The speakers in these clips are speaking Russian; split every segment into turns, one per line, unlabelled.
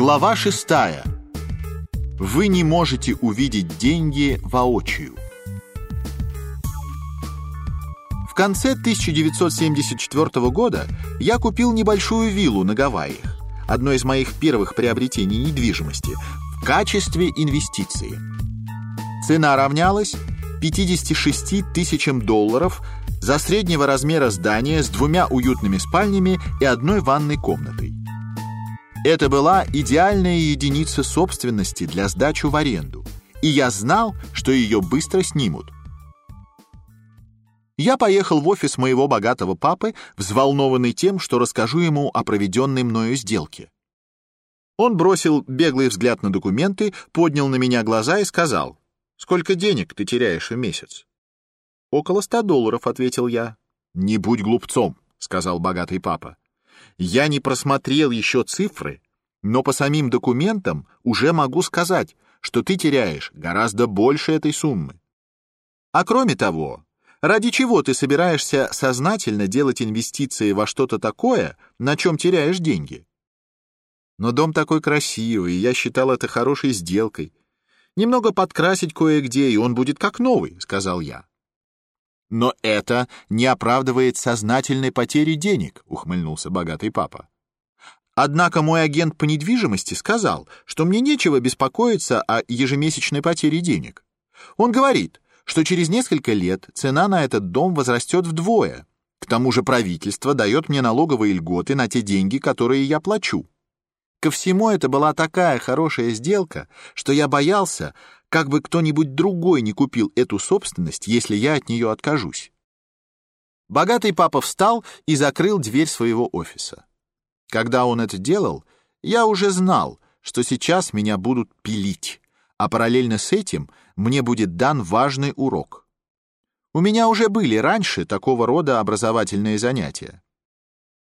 Глава шестая. Вы не можете увидеть деньги воочию. В конце 1974 года я купил небольшую виллу на Гавайях, одно из моих первых приобретений недвижимости, в качестве инвестиции. Цена равнялась 56 тысячам долларов за среднего размера здание с двумя уютными спальнями и одной ванной комнатой. Это была идеальная единица собственности для сдачи в аренду, и я знал, что ее быстро снимут. Я поехал в офис моего богатого папы, взволнованный тем, что расскажу ему о проведенной мною сделке. Он бросил беглый взгляд на документы, поднял на меня глаза и сказал, «Сколько денег ты теряешь в месяц?» «Около ста долларов», — ответил я. «Не будь глупцом», — сказал богатый папа. «Я не просмотрел еще цифры, но по самим документам уже могу сказать, что ты теряешь гораздо больше этой суммы. А кроме того, Ради чего ты собираешься сознательно делать инвестиции во что-то такое, на чем теряешь деньги? Но дом такой красивый, я считал это хорошей сделкой. Немного подкрасить кое-где, и он будет как новый, сказал я. Но это не оправдывает сознательной потери денег, ухмыльнулся богатый папа. Однако мой агент по недвижимости сказал, что мне нечего беспокоиться о ежемесячной потере денег. Он говорит, что через несколько лет цена на этот дом возрастет вдвое. К тому же правительство дает мне налоговые льготы на те деньги, которые я плачу. Ко всему это была такая хорошая сделка, что я боялся, как бы кто-нибудь другой не купил эту собственность, если я от нее откажусь. Богатый папа встал и закрыл дверь своего офиса. Когда он это делал, я уже знал, что сейчас меня будут пилить а параллельно с этим мне будет дан важный урок. У меня уже были раньше такого рода образовательные занятия.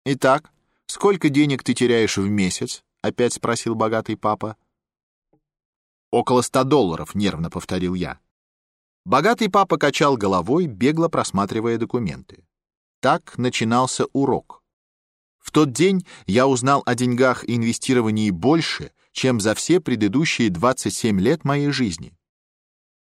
Итак, сколько денег ты теряешь в месяц? Опять спросил богатый папа. Около ста долларов, нервно повторил я. Богатый папа качал головой, бегло просматривая документы. Так начинался урок. В тот день я узнал о деньгах и инвестировании больше, чем за все предыдущие 27 лет моей жизни.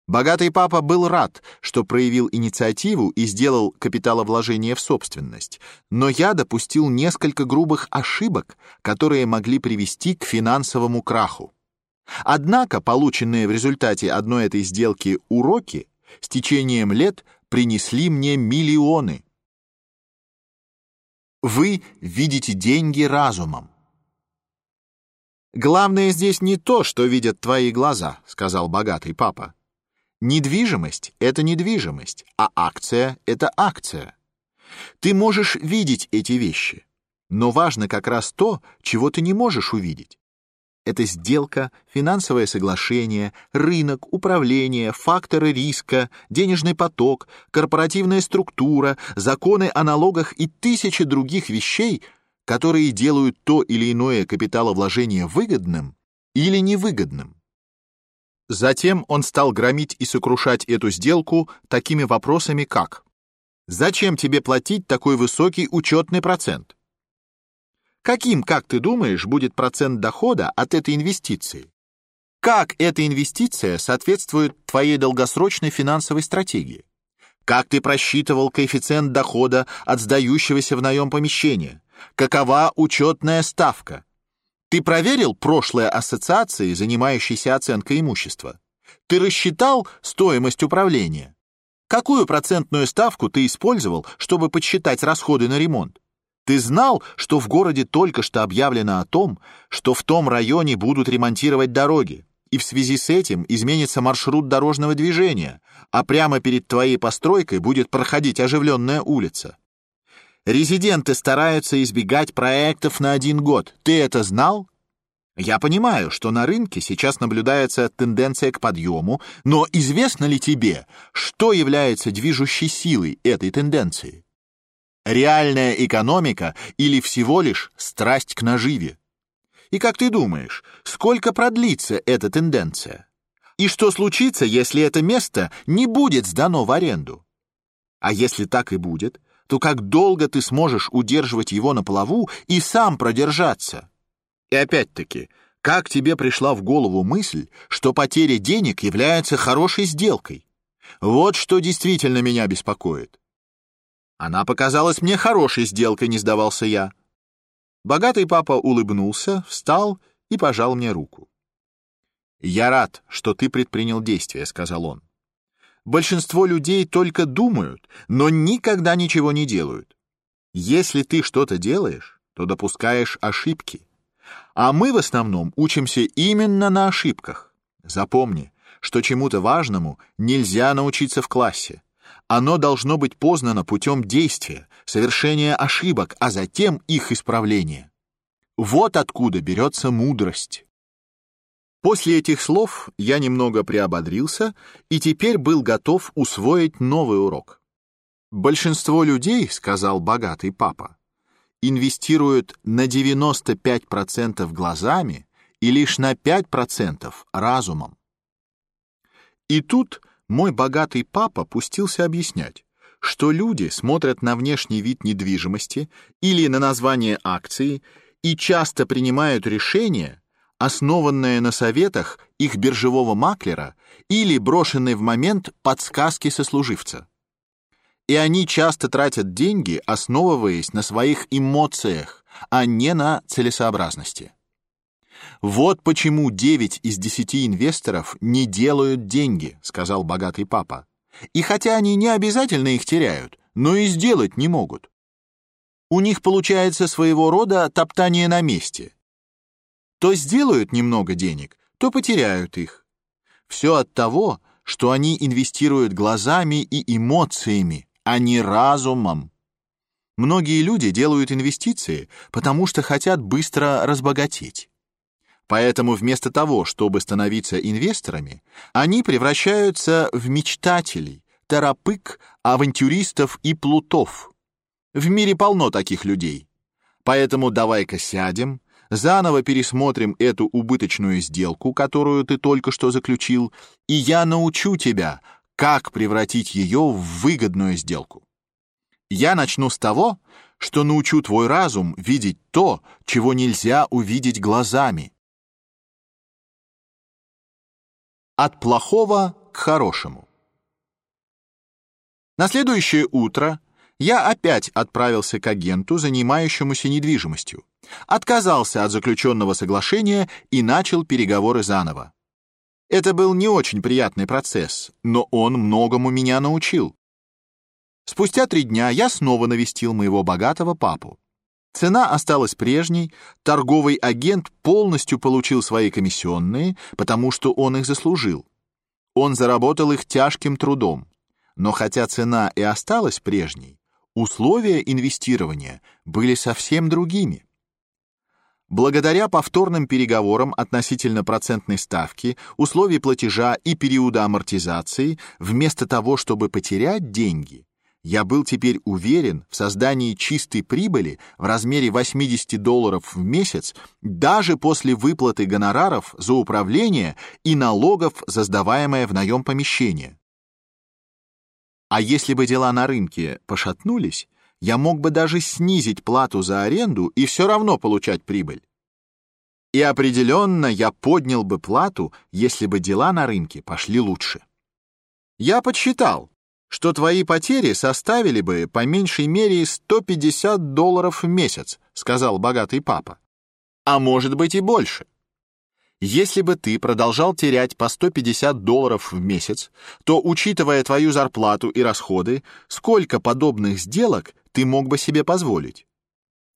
Богатый папа был рад, что проявил инициативу и сделал капиталовложение в собственность, но я допустил несколько грубых ошибок, которые могли привести к финансовому краху. Однако полученные в результате одной этой сделки уроки с течением лет принесли мне миллионы. Вы видите деньги разумом. Главное здесь не то, что видят твои глаза, сказал богатый папа. Недвижимость это недвижимость, а акция это акция. Ты можешь видеть эти вещи, но важно как раз то, чего ты не можешь увидеть. Это сделка, финансовое соглашение, рынок, управление, факторы риска, денежный поток, корпоративная структура, законы о налогах и тысячи других вещей, которые делают то или иное капиталовложение выгодным или невыгодным. Затем он стал громить и сокрушать эту сделку такими вопросами, как «Зачем тебе платить такой высокий учетный процент?» Каким, как ты думаешь, будет процент дохода от этой инвестиции? Как эта инвестиция соответствует твоей долгосрочной финансовой стратегии? Как ты просчитывал коэффициент дохода от сдающегося в наем помещения? Какова учетная ставка? Ты проверил прошлые ассоциации, занимающиеся оценкой имущества? Ты рассчитал стоимость управления? Какую процентную ставку ты использовал, чтобы подсчитать расходы на ремонт? Ты знал, что в городе только что объявлено о том, что в том районе будут ремонтировать дороги, и в связи с этим изменится маршрут дорожного движения, а прямо перед твоей постройкой будет проходить оживленная улица. Резиденты стараются избегать проектов на один год. Ты это знал? Я понимаю, что на рынке сейчас наблюдается тенденция к подъему, но известно ли тебе, что является движущей силой этой тенденции? Реальная экономика или всего лишь страсть к наживе? И как ты думаешь, сколько продлится эта тенденция? И что случится, если это место не будет сдано в аренду? А если так и будет, то как долго ты сможешь удерживать его на плаву и сам продержаться? И опять-таки, как тебе пришла в голову мысль, что потеря денег является хорошей сделкой? Вот что действительно меня беспокоит. Она показалась мне хорошей сделкой, не сдавался я. Богатый папа улыбнулся, встал и пожал мне руку. «Я рад, что ты предпринял действие», — сказал он. «Большинство людей только думают, но никогда ничего не делают. Если ты что-то делаешь, то допускаешь ошибки. А мы в основном учимся именно на ошибках. Запомни, что чему-то важному нельзя научиться в классе. Оно должно быть познано путем действия, совершения ошибок, а затем их исправления. Вот откуда берется мудрость. После этих слов я немного приободрился и теперь был готов усвоить новый урок. Большинство людей, сказал богатый папа, инвестируют на 95% глазами и лишь на 5% разумом. И тут мой богатый папа пустился объяснять, что люди смотрят на внешний вид недвижимости или на название акции и часто принимают решения, основанные на советах их биржевого маклера или брошенные в момент подсказки сослуживца. И они часто тратят деньги, основываясь на своих эмоциях, а не на целесообразности. Вот почему 9 из 10 инвесторов не делают деньги, сказал богатый папа. И хотя они не обязательно их теряют, но и сделать не могут. У них получается своего рода топтание на месте. То сделают немного денег, то потеряют их. Все от того, что они инвестируют глазами и эмоциями, а не разумом. Многие люди делают инвестиции, потому что хотят быстро разбогатеть. Поэтому вместо того, чтобы становиться инвесторами, они превращаются в мечтателей, торопык, авантюристов и плутов. В мире полно таких людей. Поэтому давай-ка сядем, заново пересмотрим эту убыточную сделку, которую ты только что заключил, и я научу тебя, как превратить ее в выгодную сделку. Я начну с того, что научу твой разум видеть то, чего нельзя увидеть глазами, От плохого к хорошему. На следующее утро я опять отправился к агенту, занимающемуся недвижимостью, отказался от заключенного соглашения и начал переговоры заново. Это был не очень приятный процесс, но он многому меня научил. Спустя три дня я снова навестил моего богатого папу. Цена осталась прежней, торговый агент полностью получил свои комиссионные, потому что он их заслужил. Он заработал их тяжким трудом. Но хотя цена и осталась прежней, условия инвестирования были совсем другими. Благодаря повторным переговорам относительно процентной ставки, условий платежа и периода амортизации, вместо того, чтобы потерять деньги, я был теперь уверен в создании чистой прибыли в размере 80 долларов в месяц даже после выплаты гонораров за управление и налогов за сдаваемое в наем помещение. А если бы дела на рынке пошатнулись, я мог бы даже снизить плату за аренду и все равно получать прибыль. И определенно я поднял бы плату, если бы дела на рынке пошли лучше. Я подсчитал, что твои потери составили бы по меньшей мере 150 долларов в месяц, сказал богатый папа. А может быть и больше. Если бы ты продолжал терять по 150 долларов в месяц, то, учитывая твою зарплату и расходы, сколько подобных сделок ты мог бы себе позволить?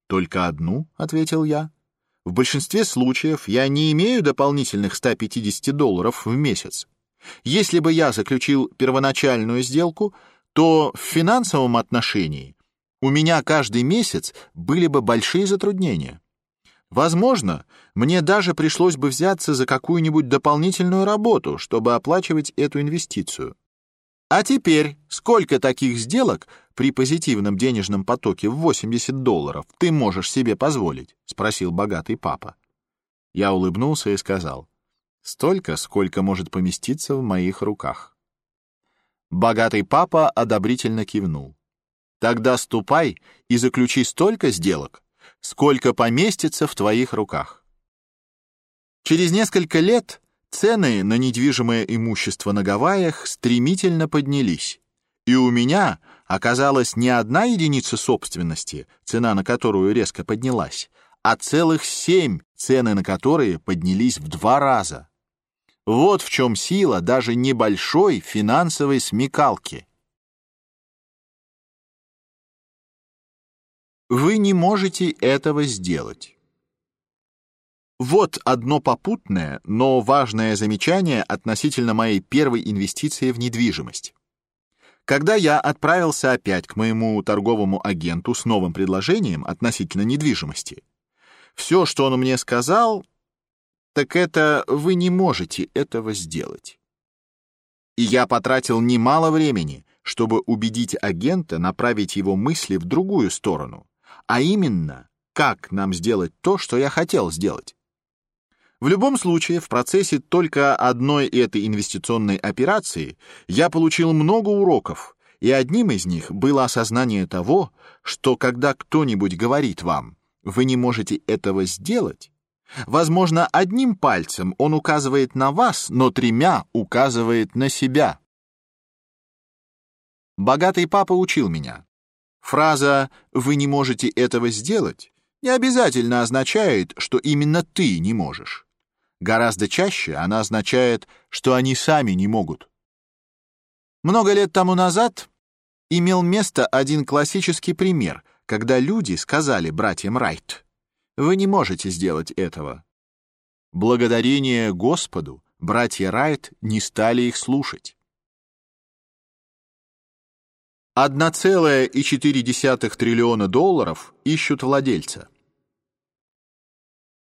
Только одну, ответил я. В большинстве случаев я не имею дополнительных 150 долларов в месяц. Если бы я заключил первоначальную сделку, то в финансовом отношении у меня каждый месяц были бы большие затруднения. Возможно, мне даже пришлось бы взяться за какую-нибудь дополнительную работу, чтобы оплачивать эту инвестицию. А теперь, сколько таких сделок при позитивном денежном потоке в 80 долларов ты можешь себе позволить? спросил богатый папа. Я улыбнулся и сказал: Столько, сколько может поместиться в моих руках. Богатый папа одобрительно кивнул. Тогда ступай и заключи столько сделок, сколько поместится в твоих руках. Через несколько лет цены на недвижимое имущество на Гавайях стремительно поднялись, и у меня оказалась не одна единица собственности, цена на которую резко поднялась, а целых семь, цены на которые поднялись в два раза. Вот в чем сила даже небольшой финансовой смекалки. Вы не можете этого сделать. Вот одно попутное, но важное замечание относительно моей первой инвестиции в недвижимость. Когда я отправился опять к моему торговому агенту с новым предложением относительно недвижимости, все, что он мне сказал, так это вы не можете этого сделать. И я потратил немало времени, чтобы убедить агента направить его мысли в другую сторону, а именно, как нам сделать то, что я хотел сделать. В любом случае, в процессе только одной этой инвестиционной операции я получил много уроков, и одним из них было осознание того, что когда кто-нибудь говорит вам, вы не можете этого сделать, возможно, одним пальцем он указывает на вас, но тремя указывает на себя. Богатый папа учил меня. Фраза «вы не можете этого сделать» не обязательно означает, что именно ты не можешь. Гораздо чаще она означает, что они сами не могут. Много лет тому назад имел место один классический пример, когда люди сказали братьям Райт: "Вы не можете сделать этого". Благодарение Господу братья Райт не стали их слушать. 1,4 триллиона долларов ищут владельца.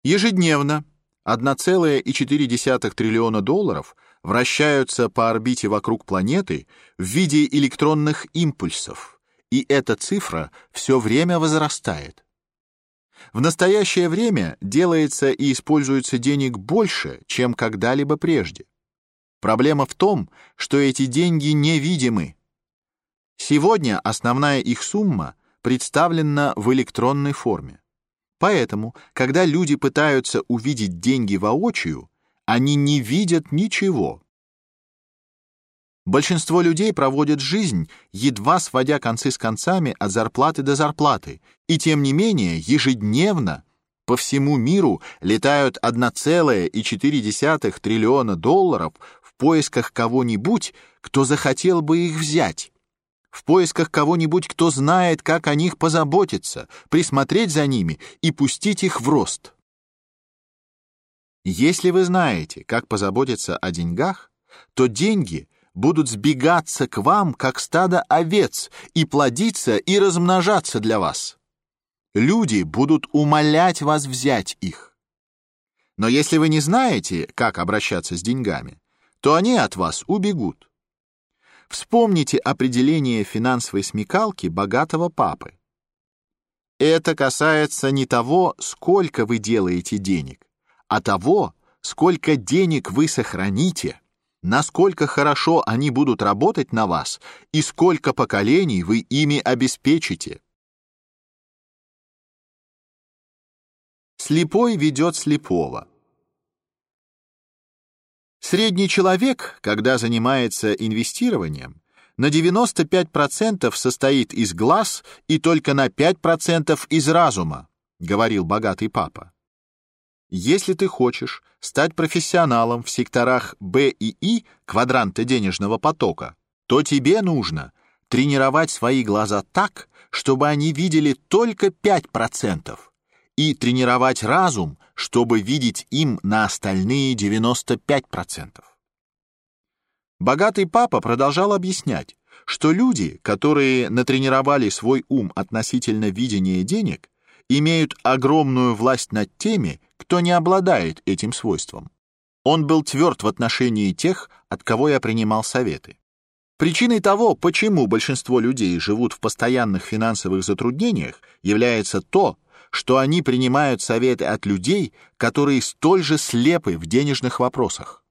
Ежедневно 1,4 триллиона долларов вращаются по орбите вокруг планеты в виде электронных импульсов, и эта цифра все время возрастает. В настоящее время делается и используется денег больше, чем когда-либо прежде. Проблема в том, что эти деньги невидимы. Сегодня основная их сумма представлена в электронной форме. Поэтому, когда люди пытаются увидеть деньги воочию, они не видят ничего. Большинство людей проводят жизнь, едва сводя концы с концами от зарплаты до зарплаты, и тем не менее ежедневно по всему миру летают 1,4 триллиона долларов в поисках кого-нибудь, кто захотел бы их взять в поисках кого-нибудь, кто знает, как о них позаботиться, присмотреть за ними и пустить их в рост. Если вы знаете, как позаботиться о деньгах, то деньги будут сбегаться к вам, как стадо овец, и плодиться и размножаться для вас. Люди будут умолять вас взять их. Но если вы не знаете, как обращаться с деньгами, то они от вас убегут. Вспомните определение финансовой смекалки богатого папы. Это касается не того, сколько вы делаете денег, а того, сколько денег вы сохраните, насколько хорошо они будут работать на вас и сколько поколений вы ими обеспечите. Слепой ведет слепого. Средний человек, когда занимается инвестированием, на 95% состоит из глаз и только на 5% из разума, говорил богатый папа. Если ты хочешь стать профессионалом в секторах Б и И квадранта денежного потока, то тебе нужно тренировать свои глаза так, чтобы они видели только 5%, и тренировать разум, чтобы видеть им на остальные 95%. Богатый папа продолжал объяснять, что люди, которые натренировали свой ум относительно видения денег, имеют огромную власть над теми, кто не обладает этим свойством. Он был тверд в отношении тех, от кого я принимал советы. Причиной того, почему большинство людей живут в постоянных финансовых затруднениях, является то, что они принимают советы от людей, которые столь же слепы в денежных вопросах.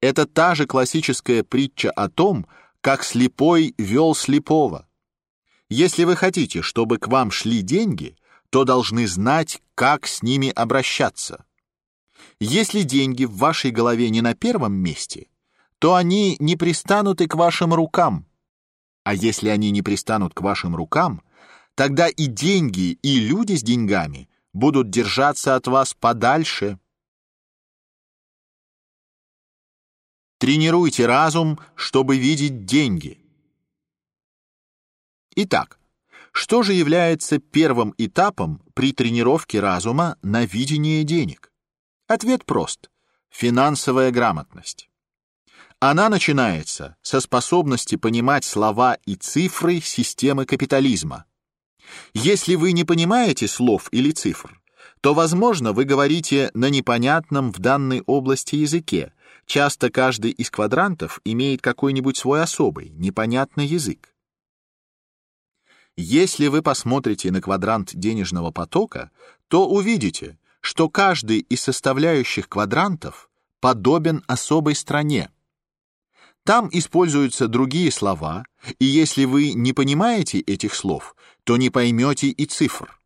Это та же классическая притча о том, как слепой вел слепого. Если вы хотите, чтобы к вам шли деньги, то должны знать, как с ними обращаться. Если деньги в вашей голове не на первом месте, то они не пристанут и к вашим рукам. А если они не пристанут к вашим рукам, тогда и деньги, и люди с деньгами будут держаться от вас подальше. Тренируйте разум, чтобы видеть деньги. Итак, что же является первым этапом при тренировке разума на видение денег? Ответ прост: финансовая грамотность. Она начинается со способности понимать слова и цифры системы капитализма. Если вы не понимаете слов или цифр, то, возможно, вы говорите на непонятном в данной области языке, Часто каждый из квадрантов имеет какой-нибудь свой особый, непонятный язык. Если вы посмотрите на квадрант денежного потока, то увидите, что каждый из составляющих квадрантов подобен особой стране. Там используются другие слова, и если вы не понимаете этих слов, то не поймете и цифр.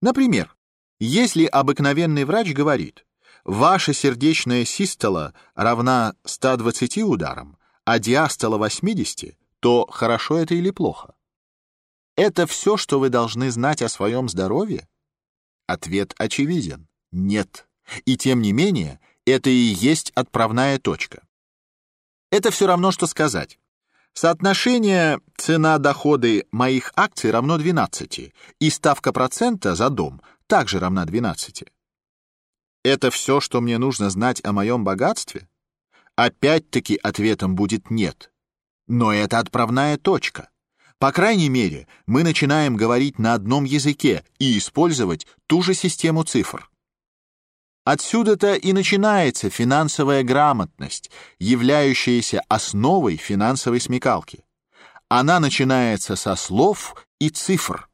Например, если обыкновенный врач говорит Ваша сердечная систола равна 120 ударам, а диастола 80, то хорошо это или плохо? Это все, что вы должны знать о своем здоровье? Ответ очевиден: нет. И тем не менее, это и есть отправная точка. Это все равно что сказать: соотношение цена-доходы моих акций равно 12, и ставка процента за дом также равна 12. Это все, что мне нужно знать о моем богатстве? Опять-таки ответом будет нет. Но это отправная точка. По крайней мере, мы начинаем говорить на одном языке и использовать ту же систему цифр. Отсюда-то и начинается финансовая грамотность, являющаяся основой финансовой смекалки. Она начинается со слов и цифр.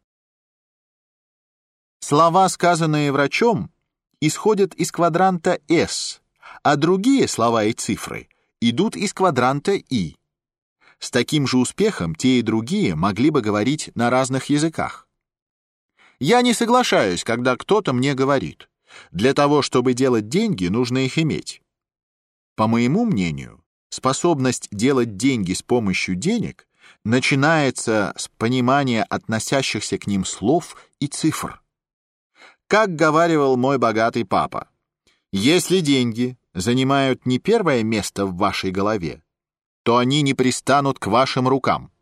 Слова, сказанные врачом, исходят из квадранта S, а другие слова и цифры идут из квадранта I. С таким же успехом те и другие могли бы говорить на разных языках. Я не соглашаюсь, когда кто-то мне говорит: "Для того, чтобы делать деньги, нужно их иметь". По моему мнению, способность делать деньги с помощью денег начинается с понимания относящихся к ним слов и цифр. Как говаривал мой богатый папа, если деньги занимают не первое место в вашей голове, то они не пристанут к вашим рукам.